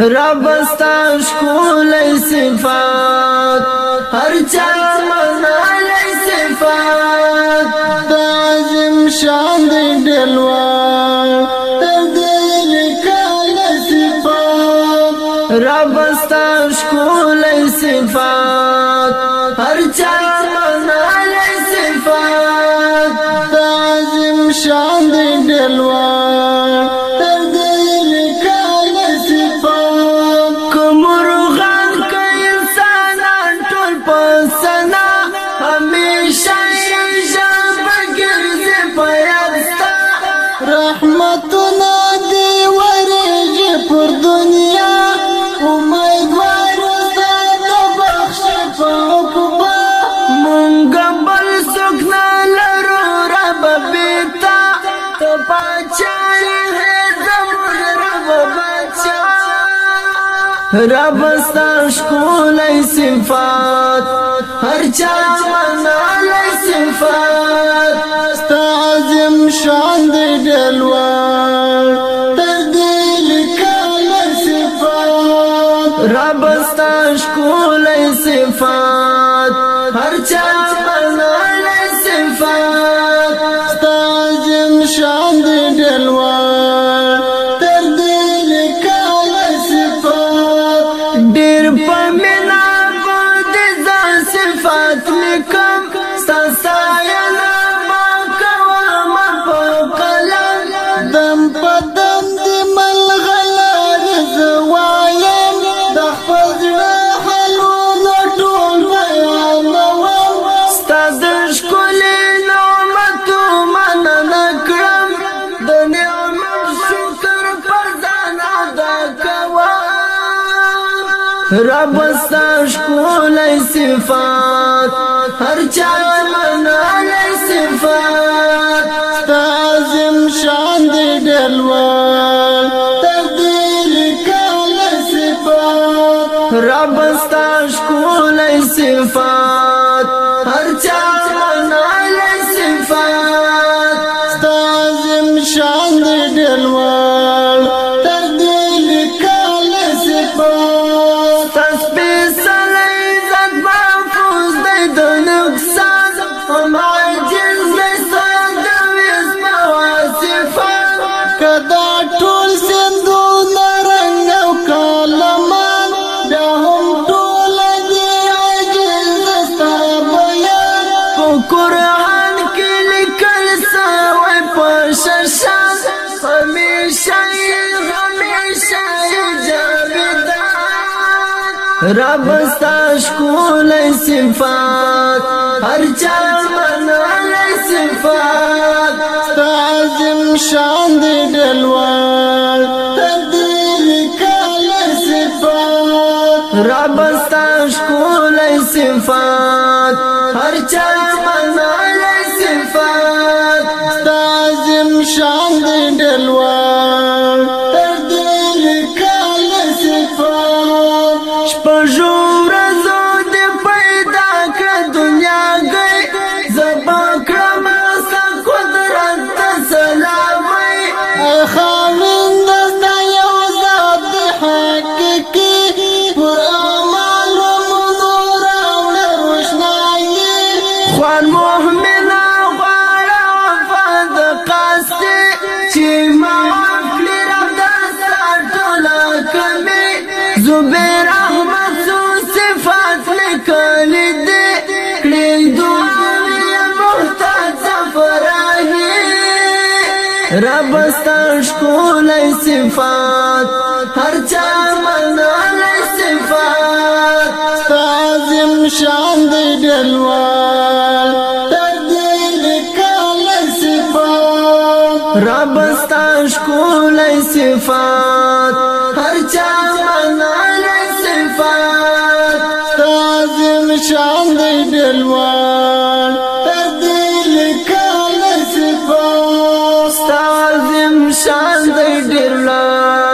رب ستا ښکلی صفات هر چا منلی صفات د عظیم شان دی ډېر لوړ ته ډېر کاله صفات رب ستا ښکلی صفات هر چا رب ستا ښکلی صفات هر چا منه رب ستاش کولای صفات هر چا منالای صفات تعظیم شان دی دلوان تقدیر کولای صفات رب ستاش کولای صفات هر چا منالای صفات تعظیم شان دی دلوان رب ستاش کولای صفات هر چا منالای صفات تعظیم شان دی دلوار تدبیر کال صفات رب ستاش کولای صفات هر چا منالای صفات تعظیم شان دی دلوار زبیر احمد سو صفات لکلی دی کلی دعاوی محتاج فراہی رب ستان شکولی صفات هر چا منالی صفات ستازم شان دی دلوان تدیر کالی صفات رب ستان شکولی صفات هر چا شام دی دلوان تردیل کال سفا ستا عظیم شان دی دلوان